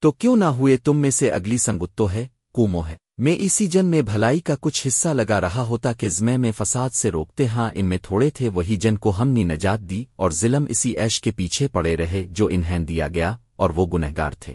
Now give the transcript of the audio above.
تو کیوں نہ ہوئے تم میں سے اگلی سنگتو ہے، کومو ہے۔ میں اسی جن میں بھلائی کا کچھ حصہ لگا رہا ہوتا کہ زمے میں فساد سے روکتے ہاں ان میں تھوڑے تھے وہی جن کو ہم نے نجات دی اور ظلم اسی عیش کے پیچھے پڑے رہے جو انہیں دیا گیا اور وہ گنہگار تھے۔